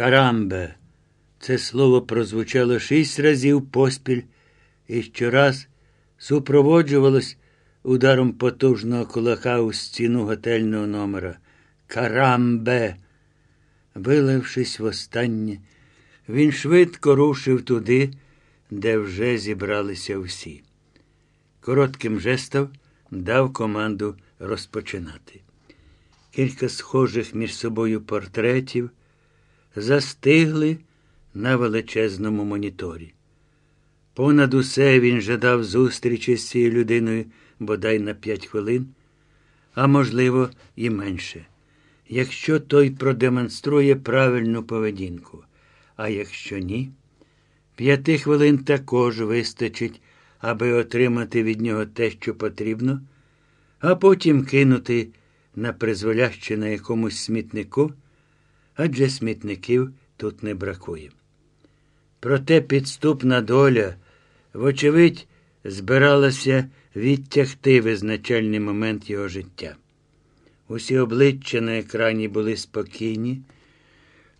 Карамбе. Це слово прозвучало шість разів поспіль і щораз супроводжувалось ударом потужного кулака у стіну готельного номера. Карамбе. Вилившись востаннє, він швидко рушив туди, де вже зібралися всі. Коротким жестом дав команду розпочинати. Кілька схожих між собою портретів застигли на величезному моніторі. Понад усе він жадав зустрічі з цією людиною бодай на п'ять хвилин, а можливо, і менше, якщо той продемонструє правильну поведінку, а якщо ні, п'яти хвилин також вистачить, аби отримати від нього те, що потрібно, а потім кинути на призволяще на якомусь смітнику, адже смітників тут не бракує. Проте підступна доля, вочевидь, збиралася відтягти визначальний момент його життя. Усі обличчя на екрані були спокійні,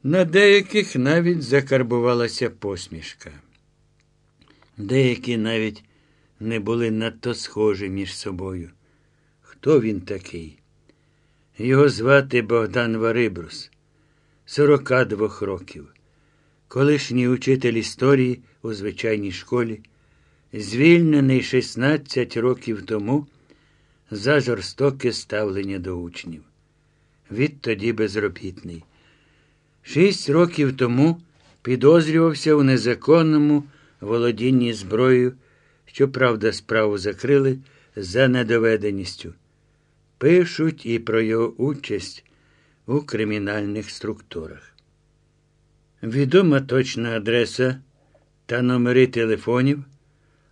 на деяких навіть закарбувалася посмішка. Деякі навіть не були надто схожі між собою. Хто він такий? Його звати Богдан Варибрус, 42 років, колишній учитель історії у звичайній школі, звільнений 16 років тому за жорстоке ставлення до учнів. Відтоді безробітний. Шість років тому підозрювався у незаконному володінні зброєю, щоправда, справу закрили за недоведеністю. Пишуть і про його участь у кримінальних структурах. Відома точна адреса та номери телефонів,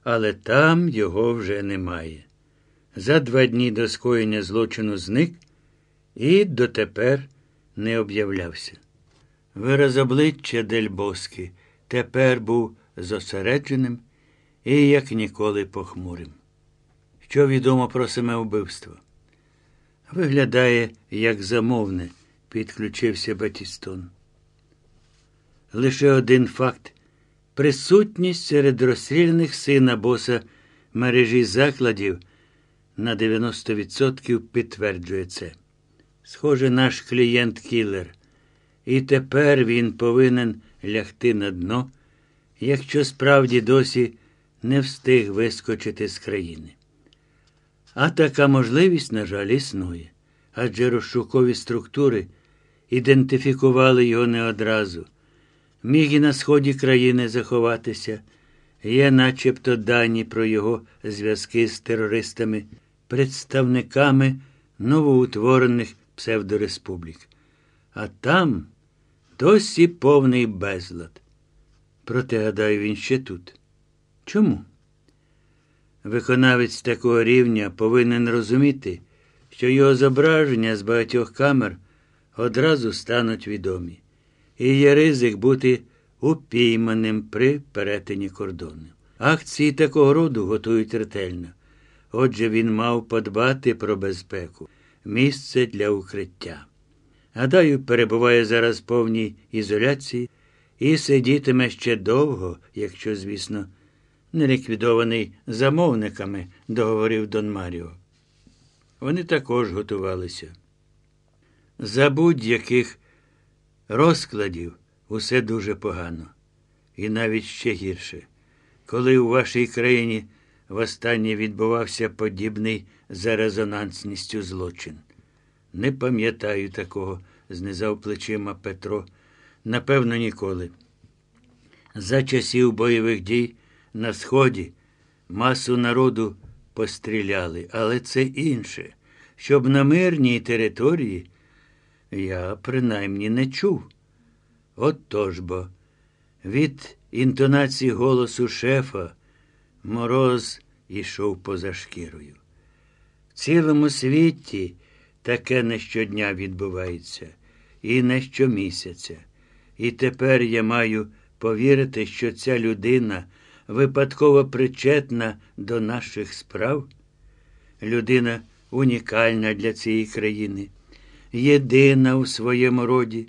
але там його вже немає. За два дні до скоєння злочину зник і дотепер не об'являвся. Вираз обличчя Дель Боски тепер був зосередженим і, як ніколи, похмурим. Що відомо про саме вбивство? Виглядає, як замовне, підключився Батістон. Лише один факт присутність серед розстріляних сина боса мережі закладів на 90% підтверджує це. Схоже, наш клієнт кілер. І тепер він повинен лягти на дно, якщо справді досі не встиг вискочити з країни. А така можливість, на жаль, існує, адже розшукові структури ідентифікували його не одразу. Міг і на сході країни заховатися, є начебто дані про його зв'язки з терористами, представниками новоутворених псевдореспублік. А там досі повний безлад. Проте, гадаю, він ще тут. Чому? Виконавець такого рівня повинен розуміти, що його зображення з багатьох камер одразу стануть відомі, і є ризик бути упійманим при перетині кордону. Акції такого роду готують ретельно. Отже, він мав подбати про безпеку, місце для укриття. Гадаю, перебуває зараз в повній ізоляції і сидітиме ще довго, якщо, звісно, не ліквідований замовниками, договорив Дон Маріо. Вони також готувалися. За будь-яких розкладів усе дуже погано, і навіть ще гірше. Коли у вашій країні востаннє відбувався подібний за резонансністю злочин. Не пам'ятаю такого, знизав плечима Петро. Напевно, ніколи. За часів бойових дій на Сході масу народу постріляли, але це інше. Щоб на мирній території я принаймні не чув. От тож бо, від інтонації голосу шефа мороз ішов поза шкірою. В цілому світі таке не щодня відбувається, і не щомісяця. І тепер я маю повірити, що ця людина випадково причетна до наших справ. Людина унікальна для цієї країни, єдина у своєму роді,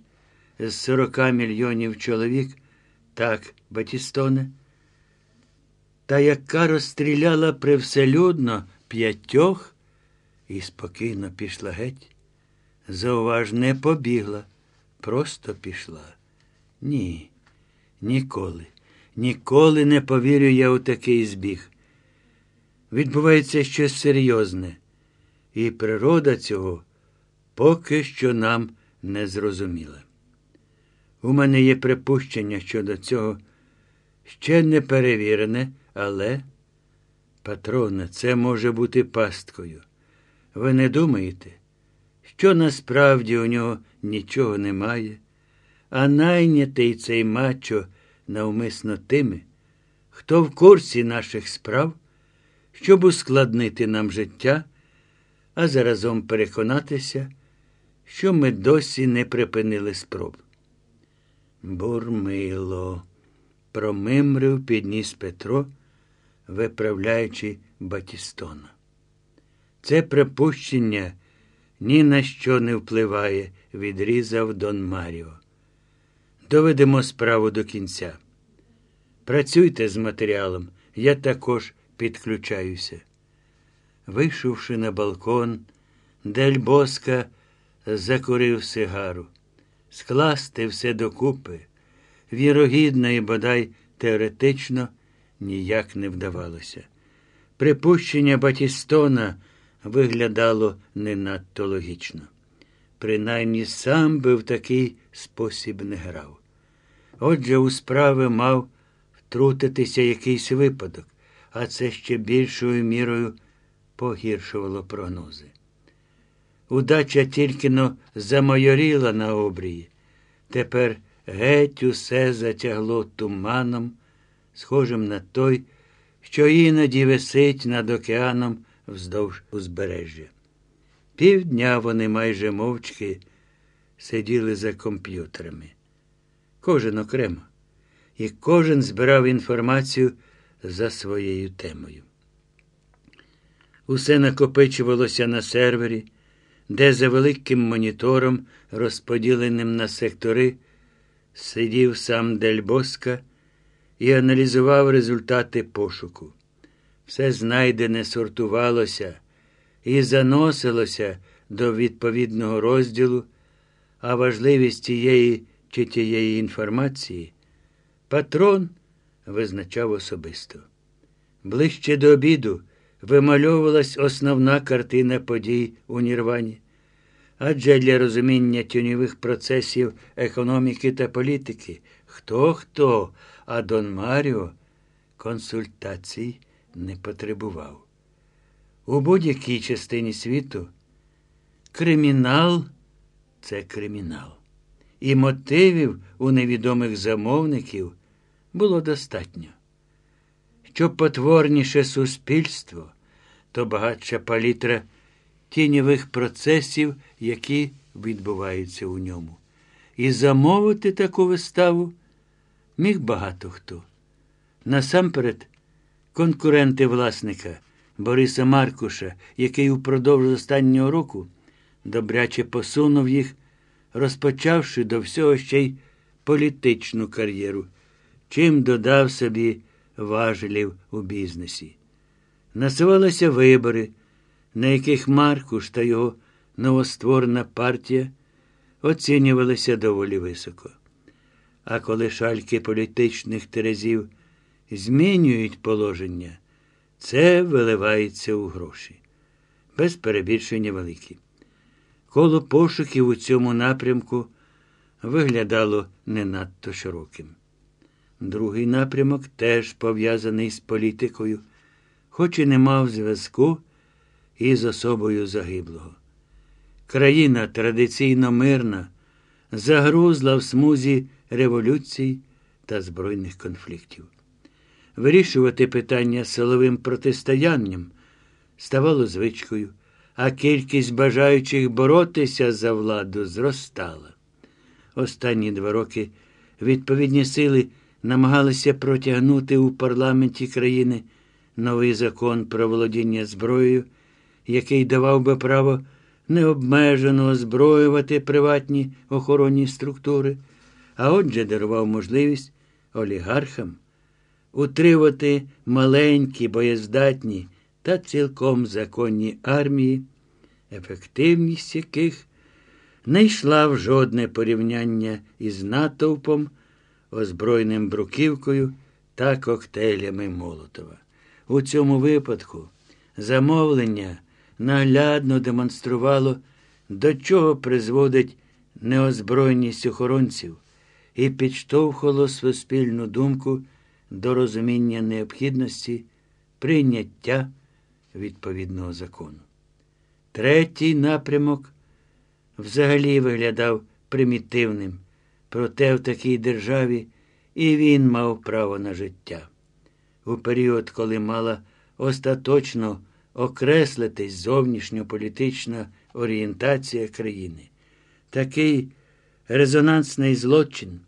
з 40 мільйонів чоловік, так, Батістоне, та яка розстріляла привселюдно п'ятьох і спокійно пішла геть. Зауваж не побігла, просто пішла. Ні, ніколи, ніколи не повірю я у такий збіг. Відбувається щось серйозне, і природа цього поки що нам не зрозуміла. У мене є припущення щодо цього ще не перевірене, але, патроне, це може бути пасткою. Ви не думаєте, що насправді у нього нічого немає, а найнятий цей мачо навмисно тими, хто в курсі наших справ, щоб ускладнити нам життя, а заразом переконатися, що ми досі не припинили спроб. Бурмило, промимрив підніс Петро, виправляючи Батістона. Це припущення ні на що не впливає, відрізав Дон Маріо. Доведемо справу до кінця. Працюйте з матеріалом, я також підключаюся. Вийшовши на балкон, Дель Боска закурив сигару. Скласти все докупи, вірогідно і бодай теоретично ніяк не вдавалося. Припущення Батістона виглядало не надто логічно. Принаймні сам би в такий спосіб не грав. Отже, у справи мав втрутитися якийсь випадок, а це ще більшою мірою погіршувало прогнози. Удача тільки но замайоріла на обрії. Тепер геть усе затягло туманом, схожим на той, що іноді висить над океаном вздовж узбережжя. Півдня вони майже мовчки сиділи за комп'ютерами. Кожен окремо, і кожен збирав інформацію за своєю темою. Усе накопичувалося на сервері, де за великим монітором, розподіленим на сектори, сидів сам Дельбоска і аналізував результати пошуку. Все знайдене сортувалося і заносилося до відповідного розділу, а важливість тієї чи тієї інформації патрон визначав особисто. Ближче до обіду вимальовувалась основна картина подій у Нірвані. Адже для розуміння тюньових процесів економіки та політики хто хто, а Дон Маріо консультацій не потребував. У будь-якій частині світу кримінал це кримінал. І мотивів у невідомих замовників було достатньо. Що потворніше суспільство, то багатша палітра тіньових процесів, які відбуваються у ньому. І замовити таку виставу міг багато хто. Насамперед, конкуренти власника Бориса Маркуша, який упродовж останнього року добряче посунув їх, розпочавши до всього ще й політичну кар'єру, чим додав собі важелів у бізнесі. Насувалися вибори, на яких Маркуш та його новостворена партія оцінювалися доволі високо. А коли шальки політичних терезів змінюють положення, це виливається у гроші. Без перебільшення великі. Коло пошуків у цьому напрямку виглядало не надто широким. Другий напрямок теж пов'язаний з політикою, хоч і не мав зв'язку із особою загиблого. Країна традиційно мирна, загрузла в смузі революцій та збройних конфліктів. Вирішувати питання силовим протистоянням ставало звичкою, а кількість бажаючих боротися за владу зростала. Останні два роки відповідні сили намагалися протягнути у парламенті країни новий закон про володіння зброєю, який давав би право необмежено озброювати приватні охоронні структури. а отже дарував можливість олігархам утримувати маленькі, боєздатні та цілком законні армії, ефективність яких не йшла в жодне порівняння із натовпом, озброєним бруківкою та коктейлями Молотова. У цьому випадку замовлення наглядно демонструвало, до чого призводить неозброєність охоронців, і підштовхувало суспільну думку до розуміння необхідності прийняття відповідного закону. Третій напрямок взагалі виглядав примітивним, проте в такій державі і він мав право на життя. У період, коли мала остаточно окреслитись зовнішньополітична орієнтація країни. Такий резонансний злочин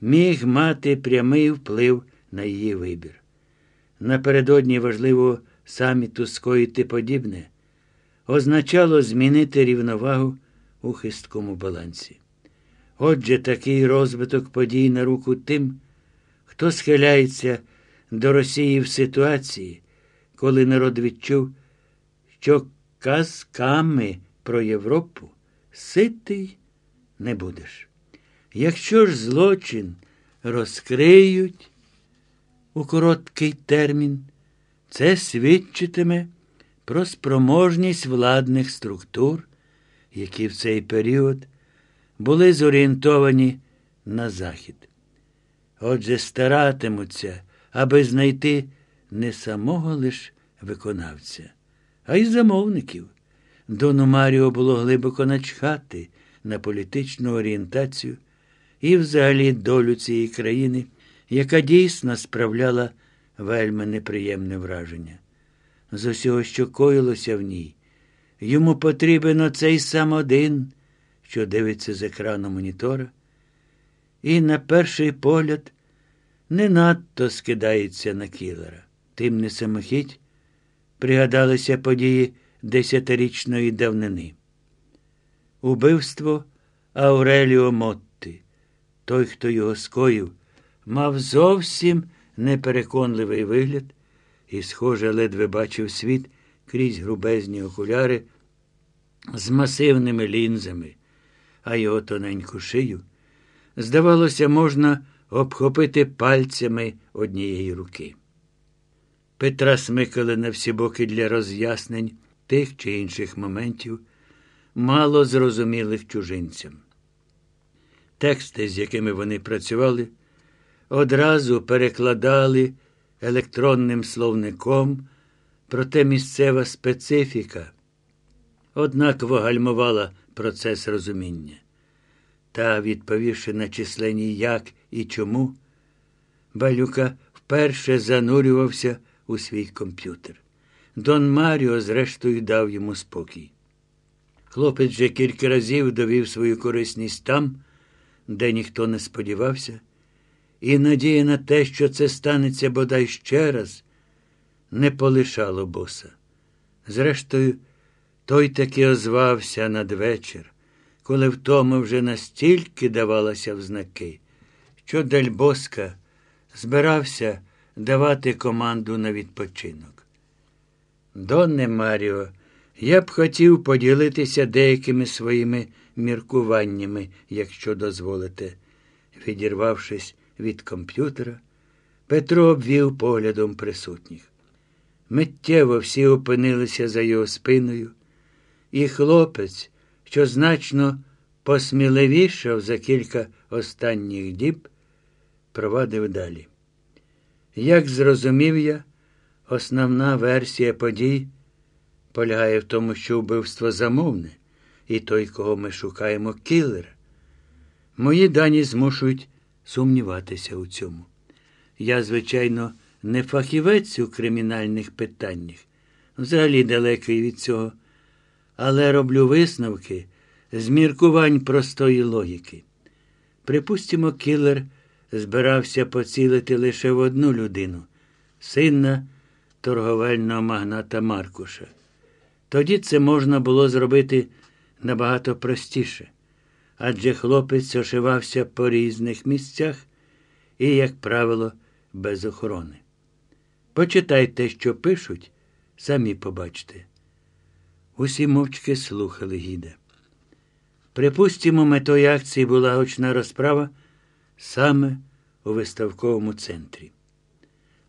міг мати прямий вплив на її вибір. Напередодні важливо саміту скоїти подібне, означало змінити рівновагу у хисткому балансі. Отже, такий розвиток подій на руку тим, хто схиляється до Росії в ситуації, коли народ відчув, що казками про Європу ситий не будеш. Якщо ж злочин розкриють у короткий термін, це свідчитиме про спроможність владних структур, які в цей період були зорієнтовані на захід. Отже, старатимуться, аби знайти не самого лиш виконавця, а й замовників. Дону Маріо було глибоко начхати на політичну орієнтацію і взагалі долю цієї країни, яка дійсно справляла вельми неприємне враження. З усього, що коїлося в ній, йому потрібен оцей сам один, що дивиться з екрану монітора, і, на перший погляд, не надто скидається на кілера. Тим не самохідь пригадалися події десятирічної давнини. Убивство Ауреліо Мотти, той, хто його скоїв, мав зовсім непереконливий вигляд і, схоже, ледве бачив світ крізь грубезні окуляри з масивними лінзами, а його тоненьку шию, здавалося, можна обхопити пальцями однієї руки. Петра смикали на всі боки для роз'яснень тих чи інших моментів, мало зрозумілих чужинцям. Тексти, з якими вони працювали, одразу перекладали електронним словником, проте місцева специфіка, однаково гальмувала процес розуміння. Та, відповівши на численні як і чому, Балюка вперше занурювався у свій комп'ютер. Дон Маріо, зрештою, дав йому спокій. Хлопець вже кілька разів довів свою корисність там, де ніхто не сподівався, і надія на те, що це станеться бодай ще раз, не полишало боса. Зрештою, той таки озвався надвечір, коли втома вже настільки давалася в знаки, що Дельбоска збирався давати команду на відпочинок. Донне Маріо, я б хотів поділитися деякими своїми міркуваннями, якщо дозволите. Відірвавшись від комп'ютера, Петро обвів поглядом присутніх. Миттєво всі опинилися за його спиною, і хлопець, що значно посміливішав за кілька останніх діб, провадив далі. Як зрозумів я, основна версія подій полягає в тому, що вбивство замовне, і той, кого ми шукаємо, кілер. Мої дані змушують сумніватися у цьому. Я, звичайно, не фахівець у кримінальних питаннях, взагалі далекий від цього, але роблю висновки з міркувань простої логіки. Припустимо, кілер збирався поцілити лише в одну людину сина торговельного магната Маркуша. Тоді це можна було зробити набагато простіше. адже хлопець ошивався по різних місцях і, як правило, без охорони. Почитайте, що пишуть, самі побачте. Усі мовчки слухали гіда. Припустімо, метою акції була очна розправа саме у виставковому центрі.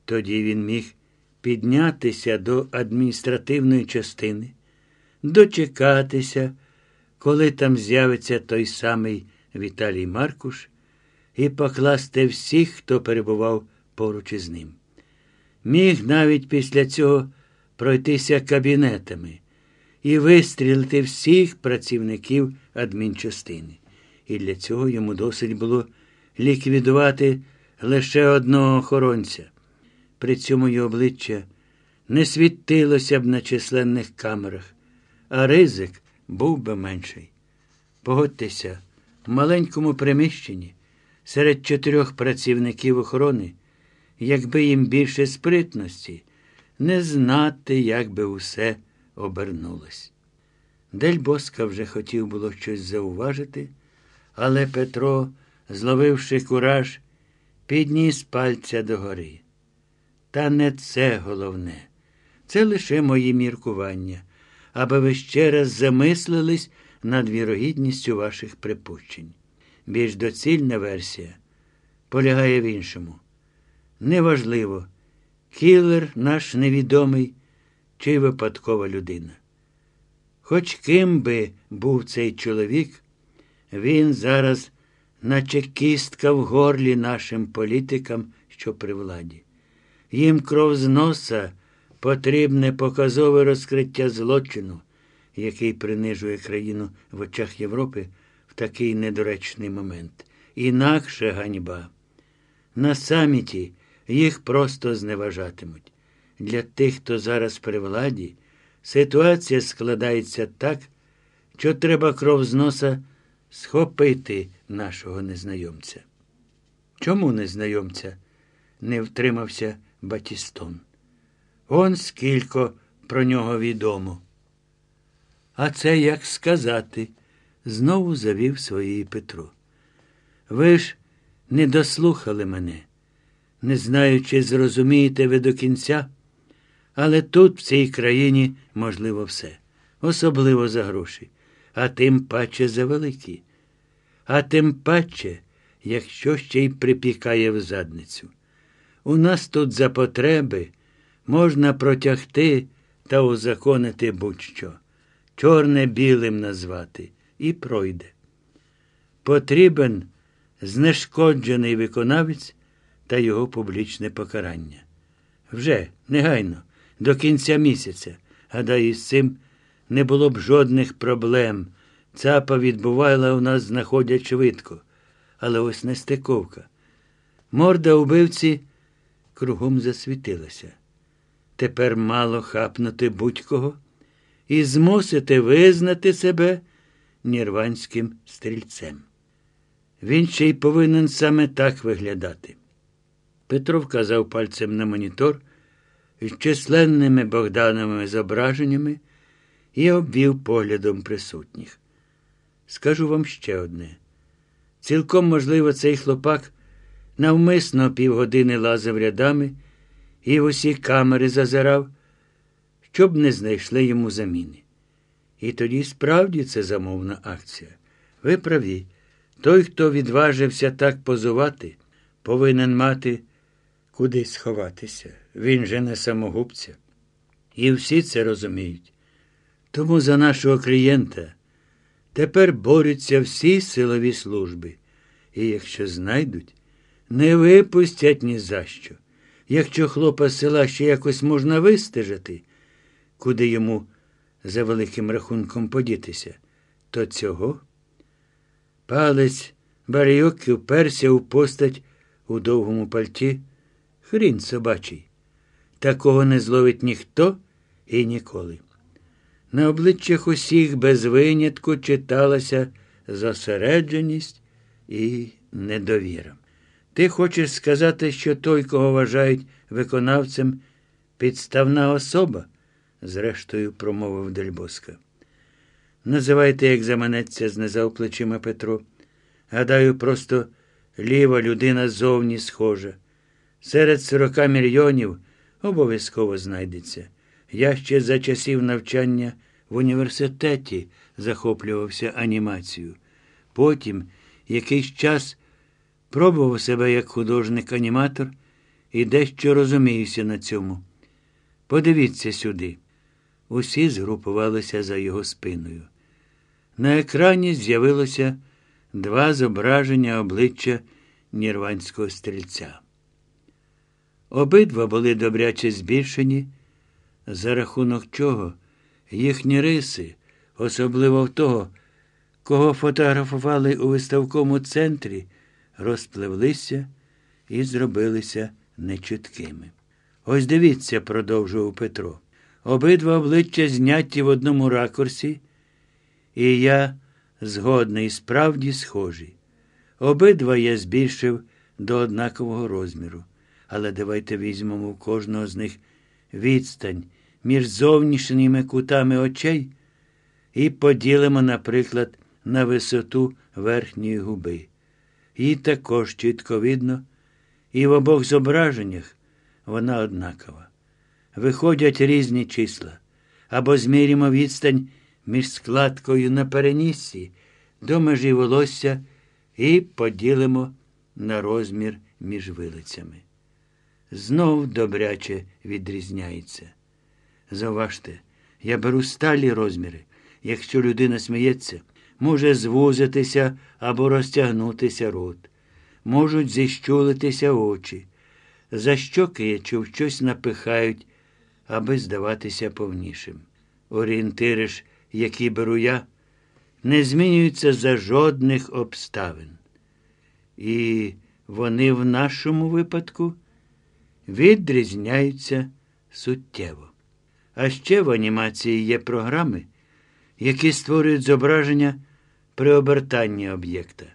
Тоді він міг піднятися до адміністративної частини, дочекатися, коли там з'явиться той самий Віталій Маркуш, і покласти всіх, хто перебував поруч із ним. Міг навіть після цього пройтися кабінетами і вистрілити всіх працівників адмінчастини. І для цього йому досить було ліквідувати лише одного охоронця. При цьому й обличчя не світилося б на численних камерах, а ризик був би менший. Погодьтеся, в маленькому приміщенні серед чотирьох працівників охорони, якби їм більше спритності, не знати, як би усе обернулось. Дель Боска вже хотів було щось зауважити, але Петро, зловивши кураж, підніс пальця догори. Та не це головне. Це лише мої міркування, аби ви ще раз замислились над вірогідністю ваших припущень. Більш доцільна версія полягає в іншому. Неважливо, кілер наш невідомий чи випадкова людина. Хоч ким би був цей чоловік, він зараз, наче кістка в горлі нашим політикам, що при владі. Їм кров з носа потрібне показове розкриття злочину, який принижує країну в очах Європи в такий недоречний момент. Інакше ганьба. На саміті їх просто зневажатимуть. Для тих, хто зараз при владі, ситуація складається так, що треба кров з носа схопити нашого незнайомця. Чому незнайомця? не втримався Батістон. Он скільки про нього відомо. А це як сказати, знову завів своєї Петро. Ви ж не дослухали мене, не знаю, чи зрозумієте ви до кінця, але тут, в цій країні, можливо, все, особливо за гроші, а тим паче за великі, а тим паче, якщо ще й припікає в задницю. У нас тут за потреби можна протягти та узаконити будь-що, чорне білим назвати, і пройде. Потрібен знешкоджений виконавець та його публічне покарання. Вже, негайно, до кінця місяця, гадаю, з цим не було б жодних проблем. Цапа відбувала у нас знаходять швидко. Але ось нестиковка. Морда убивці кругом засвітилася. Тепер мало хапнути будь-кого і змусити визнати себе нірванським стрільцем. Він ще й повинен саме так виглядати. Петро вказав пальцем на монітор з численними Богдановими зображеннями і обвів поглядом присутніх. Скажу вам ще одне. Цілком можливо, цей хлопак навмисно півгодини лазив рядами і в усі камери зазирав, щоб не знайшли йому заміни. І тоді справді це замовна акція. Ви праві, той, хто відважився так позувати, повинен мати куди сховатися. Він же не самогубця. І всі це розуміють. Тому за нашого клієнта тепер борються всі силові служби. І якщо знайдуть, не випустять ні за що. Якщо хлопа з села ще якось можна вистежити, куди йому за великим рахунком подітися, то цього палець Барійоки вперся у постать у довгому пальті. Хрін собачий. Такого не зловить ніхто і ніколи. На обличчях усіх без винятку читалася зосередженість і недовіра. Ти хочеш сказати, що той, кого вважають виконавцем, підставна особа? зрештою, промовив Дельбоска. Називайте, як заманеться, знизав плечима Петро. Гадаю, просто ліва людина зовні схожа. Серед сорока мільйонів обов'язково знайдеться. Я ще за часів навчання в університеті захоплювався анімацією. Потім якийсь час пробував себе як художник-аніматор і дещо розуміюся на цьому. Подивіться сюди. Усі згрупувалися за його спиною. На екрані з'явилося два зображення обличчя нірванського стрільця. Обидва були добряче збільшені, за рахунок чого їхні риси, особливо в того, кого фотографували у виставковому центрі, розпливлися і зробилися нечіткими. Ось дивіться, продовжував Петро. Обидва обличчя зняті в одному ракурсі, і я згодний, справді схожий. Обидва я збільшив до однакового розміру. Але давайте візьмемо у кожного з них відстань між зовнішніми кутами очей і поділимо, наприклад, на висоту верхньої губи. Її також чітко видно, і в обох зображеннях вона однакова. Виходять різні числа, або зміряємо відстань між складкою на переніссі до межі волосся і поділимо на розмір між вилицями. Знов добряче відрізняється. Заважте, я беру сталі розміри. Якщо людина сміється, може звузитися або розтягнутися рот, можуть зіщулитися очі. За щоки я чув щось напихають, аби здаватися повнішим. Орієнтири ж, які беру я, не змінюються за жодних обставин. І вони в нашому випадку відрізняються суттєво. А ще в анімації є програми, які створюють зображення при обертанні об'єкта.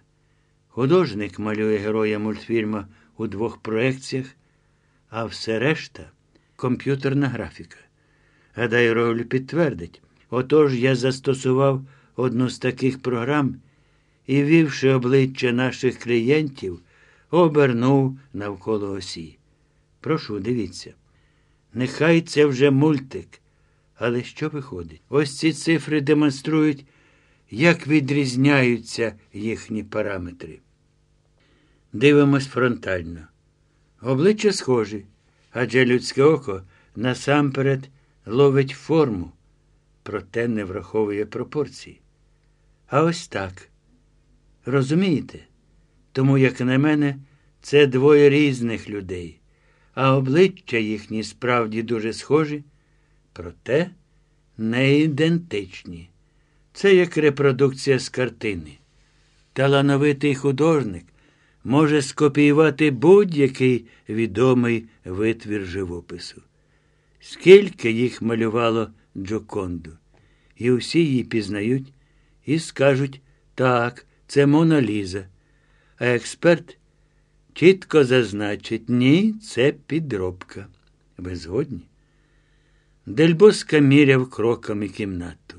Художник малює героя мультфільма у двох проекціях, а все решта комп'ютерна графіка. Гадаю, Роуль підтвердить. Отож я застосував одну з таких програм і, вівши обличчя наших клієнтів, обернув навколо осі. Прошу, дивіться. Нехай це вже мультик. Але що виходить? Ось ці цифри демонструють, як відрізняються їхні параметри. Дивимось фронтально. Обличчя схожі, адже людське око насамперед ловить форму, проте не враховує пропорції. А ось так. Розумієте? Тому, як на мене, це двоє різних людей а обличчя їхні справді дуже схожі, проте не ідентичні. Це як репродукція з картини. Талановитий художник може скопіювати будь-який відомий витвір живопису. Скільки їх малювало Джоконду, і всі її пізнають і скажуть так, це Мона Ліза. А експерт чітко зазначить, ні, це підробка. Ви згодні? Дельбоска міряв кроками кімнату.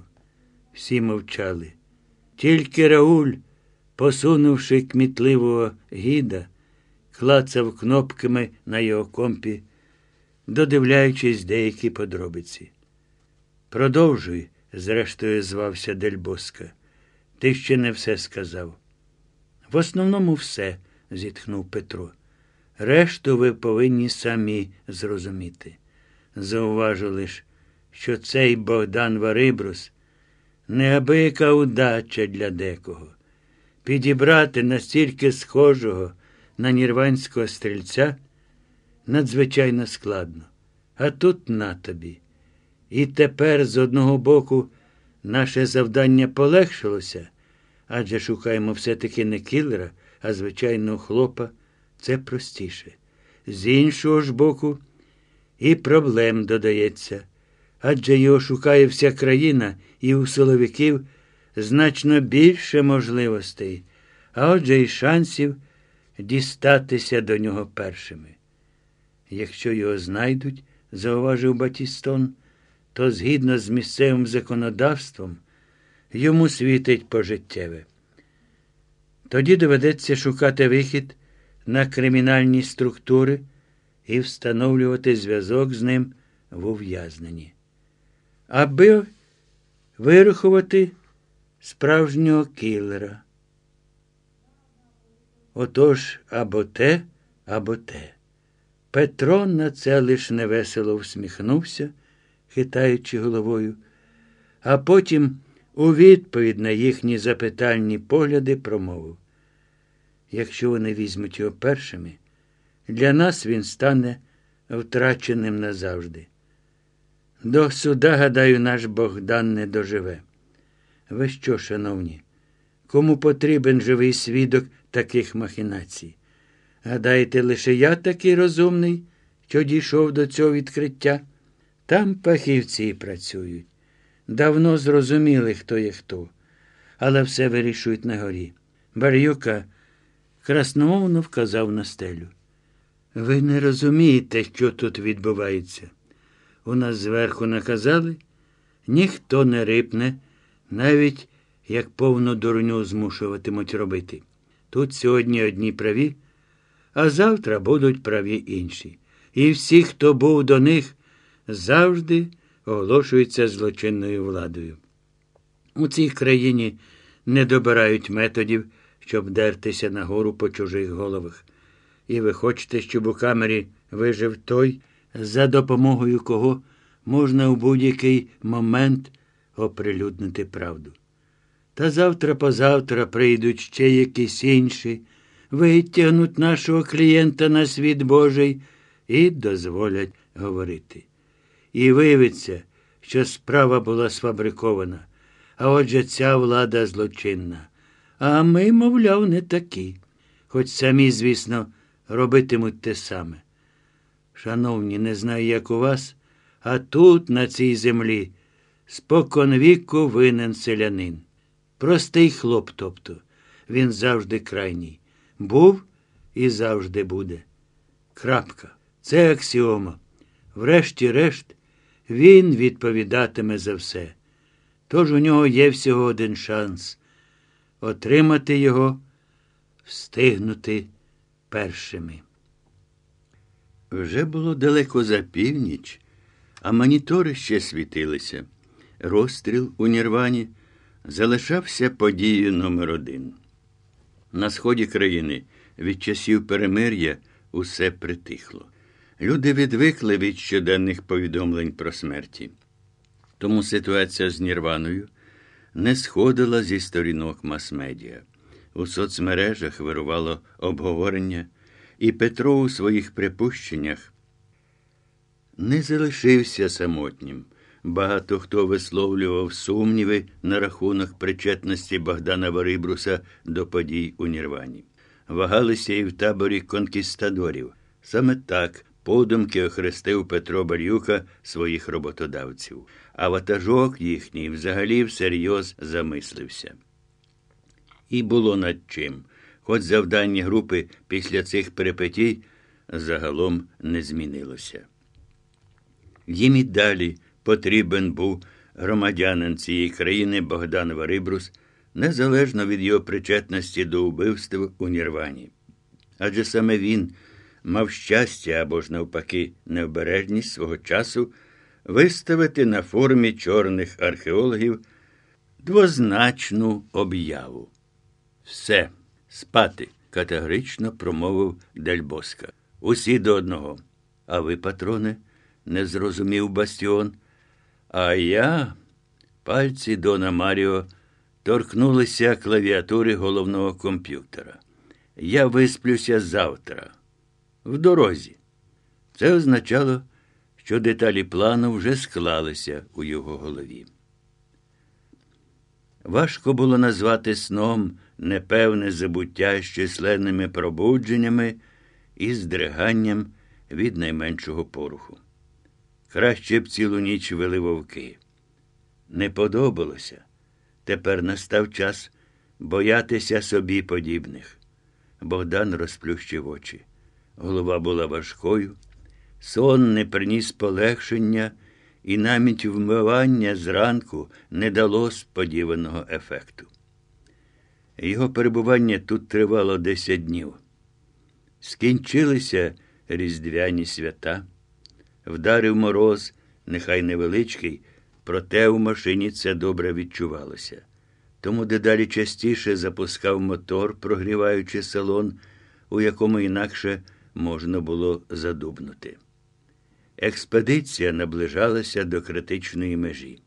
Всі мовчали. Тільки Рауль, посунувши кмітливого гіда, клацав кнопками на його компі, додивляючись деякі подробиці. Продовжуй, зрештою, звався Дельбоска. Ти ще не все сказав. В основному все зітхнув Петро. Решту ви повинні самі зрозуміти. Зауважу лиш, що цей Богдан Варибрус неабияка удача для декого. Підібрати настільки схожого на нірванського стрільця надзвичайно складно. А тут на тобі. І тепер, з одного боку, наше завдання полегшилося, адже шукаємо все-таки не кілера а звичайного хлопа це простіше. З іншого ж боку, і проблем додається, адже його шукає вся країна і у силовиків значно більше можливостей, а отже і шансів дістатися до нього першими. Якщо його знайдуть, зауважив Батістон, то згідно з місцевим законодавством, йому світить пожиттєве. Тоді доведеться шукати вихід на кримінальні структури і встановлювати зв'язок з ним в ув'язненні. Аби вирахувати справжнього кілера. Отож або те, або те. Петро на це лиш невесело всміхнувся, хитаючи головою, а потім у відповідь на їхні запитальні погляди промовив. Якщо вони візьмуть його першими, для нас він стане втраченим назавжди. До суда, гадаю, наш Богдан не доживе. Ви що, шановні, кому потрібен живий свідок таких махінацій? Гадаєте, лише я такий розумний, що дійшов до цього відкриття? Там фахівці працюють. Давно зрозуміли, хто є хто, але все вирішують на горі. Барюка красномовно вказав на стелю. Ви не розумієте, що тут відбувається. У нас зверху наказали, ніхто не рипне, навіть як повну дурню змушуватимуть робити. Тут сьогодні одні праві, а завтра будуть праві інші. І всі, хто був до них, завжди оголошуються злочинною владою. У цій країні не добирають методів, щоб дертися нагору по чужих головах. І ви хочете, щоб у камері вижив той, за допомогою кого можна у будь-який момент оприлюднити правду. Та завтра позавтра прийдуть ще якісь інші, витягнуть нашого клієнта на світ Божий і дозволять говорити. І виявиться, що справа була сфабрикована, а отже ця влада злочинна. А ми, мовляв, не такі, хоч самі, звісно, робитимуть те саме. Шановні, не знаю, як у вас, а тут, на цій землі, споконвіку винен селянин. Простий хлоп, тобто, він завжди крайній. Був і завжди буде. Крапка. Це аксіома. Врешті-решт, він відповідатиме за все. Тож у нього є всього один шанс отримати його, встигнути першими. Вже було далеко за північ, а монітори ще світилися. Розстріл у Нірвані залишався подією номер один. На сході країни від часів перемир'я усе притихло. Люди відвикли від щоденних повідомлень про смерті. Тому ситуація з Нірваною не сходила зі сторінок мас-медіа. У соцмережах вирувало обговорення, і Петро у своїх припущеннях не залишився самотнім. Багато хто висловлював сумніви на рахунок причетності Богдана Варибруса до подій у Нірвані. Вагалися і в таборі конкістадорів. Саме так подумки охрестив Петро Барюка своїх роботодавців, а ватажок їхній взагалі всерйоз замислився. І було над чим, хоч завдання групи після цих перипетій загалом не змінилося. Їм і далі потрібен був громадянин цієї країни Богдан Варибрус, незалежно від його причетності до убивств у Нірвані. Адже саме він мав щастя або ж, навпаки, необережність свого часу виставити на форумі чорних археологів двозначну об'яву. Все, спати, категорично промовив Дельбоска. Усі до одного. А ви, патроне, не зрозумів Бастіон. А я, пальці Дона Маріо, торкнулися клавіатури головного комп'ютера. Я висплюся завтра, в дорозі. Це означало, що деталі плану вже склалися у його голові. Важко було назвати сном непевне забуття з численними пробудженнями і здриганням від найменшого поруху. Краще б цілу ніч вели вовки. Не подобалося. Тепер настав час боятися собі подібних. Богдан розплющив очі. Голова була важкою, сон не приніс полегшення і навіть вмивання зранку не дало сподіваного ефекту. Його перебування тут тривало 10 днів. Скінчилися різдвяні свята, вдарив мороз, нехай невеличкий, проте в машині це добре відчувалося. Тому дедалі частіше запускав мотор, прогріваючи салон, у якому інакше можна було задубнути. Експедиція наближалася до критичної межі.